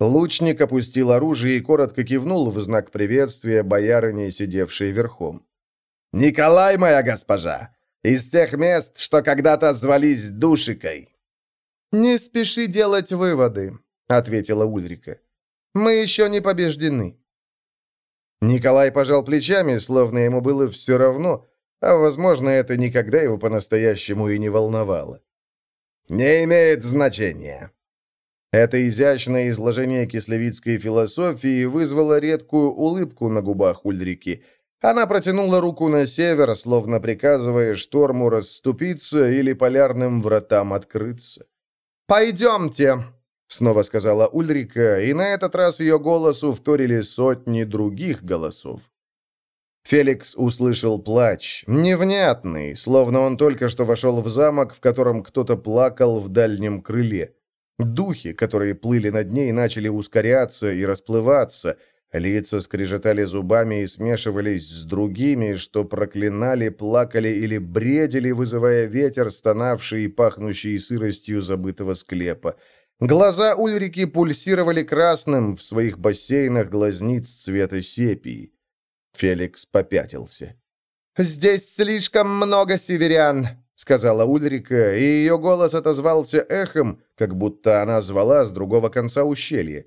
Лучник опустил оружие и коротко кивнул в знак приветствия боярыне, сидевшей верхом. «Николай, моя госпожа, из тех мест, что когда-то звались Душикой». «Не спеши делать выводы», — ответила Ульрика. «Мы еще не побеждены». Николай пожал плечами, словно ему было все равно, а, возможно, это никогда его по-настоящему и не волновало. «Не имеет значения». Это изящное изложение кислевицкой философии вызвало редкую улыбку на губах Ульрики — она протянула руку на север, словно приказывая шторму расступиться или полярным вратам открыться. «Пойдемте!» — снова сказала Ульрика, и на этот раз ее голосу вторили сотни других голосов. Феликс услышал плач, невнятный, словно он только что вошел в замок, в котором кто-то плакал в дальнем крыле. Духи, которые плыли над ней, начали ускоряться и расплываться — Лица скрежетали зубами и смешивались с другими, что проклинали, плакали или бредили, вызывая ветер, стонавший и пахнущий сыростью забытого склепа. Глаза Ульрики пульсировали красным в своих бассейнах глазниц цвета сепии. Феликс попятился. «Здесь слишком много северян», — сказала Ульрика, и ее голос отозвался эхом, как будто она звала с другого конца ущелья.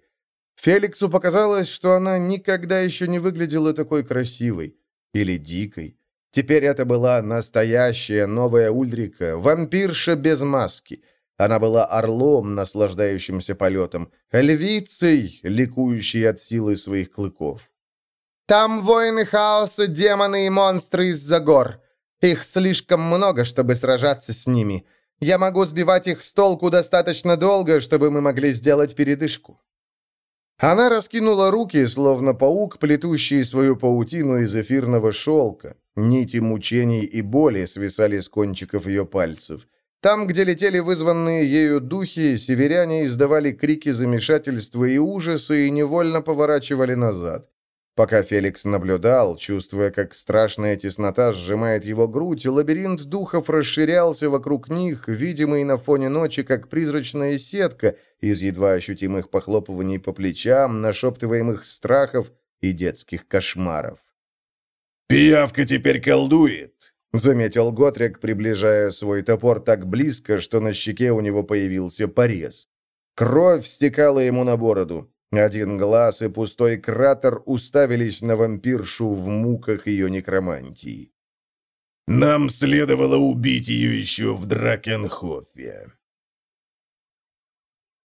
Феликсу показалось, что она никогда еще не выглядела такой красивой или дикой. Теперь это была настоящая новая Ульрика, вампирша без маски. Она была орлом, наслаждающимся полетом, львицей, ликующей от силы своих клыков. «Там воины хаоса, демоны и монстры из-за гор. Их слишком много, чтобы сражаться с ними. Я могу сбивать их с толку достаточно долго, чтобы мы могли сделать передышку». Она раскинула руки, словно паук, плетущий свою паутину из эфирного шелка. Нити мучений и боли свисали с кончиков ее пальцев. Там, где летели вызванные ею духи, северяне издавали крики замешательства и ужаса и невольно поворачивали назад. Пока Феликс наблюдал, чувствуя, как страшная теснота сжимает его грудь, лабиринт духов расширялся вокруг них, видимый на фоне ночи, как призрачная сетка из едва ощутимых похлопываний по плечам, нашептываемых страхов и детских кошмаров. «Пиявка теперь колдует», — заметил Готрик, приближая свой топор так близко, что на щеке у него появился порез. Кровь стекала ему на бороду. Один глаз и пустой кратер уставились на вампиршу в муках ее некромантии. «Нам следовало убить ее еще в Дракенхофе»,